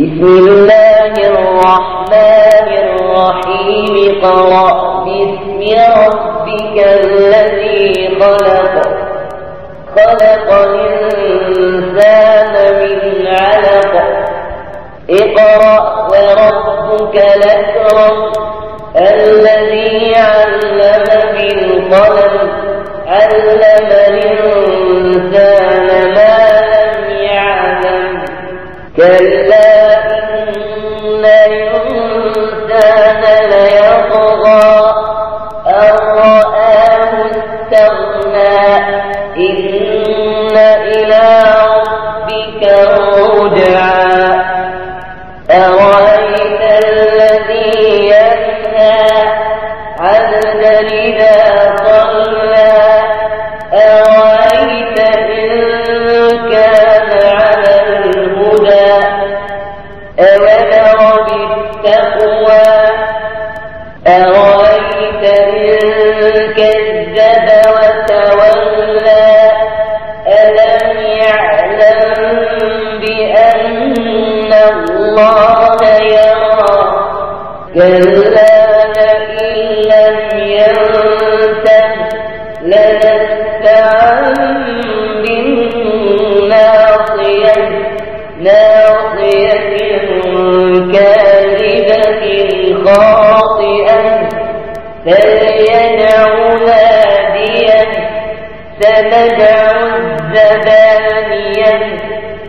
بسم الله الرحمن الرحيم. قرأ باسم ربك الذي خلق. خلق الإنسان من علق. اقرأ وربك الأكرم الذي علم بالقلم. علم الإنسان ما لم يعلم. كلا استغنى إن إلى ربك الرجعى أرأيت الذي ينهى عبدا إذا صلى أرأيت إن كان على الهدى أولر بالتقوى أرأيت إن كذب وتولى ألم يعلم بأن الله يرى كلا لئن لم ينته لنسفعا بالناصية ناصية فليدع ناديا سندع الزبانية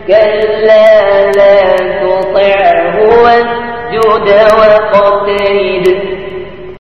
كلا لا تطعه واسجد واقترب.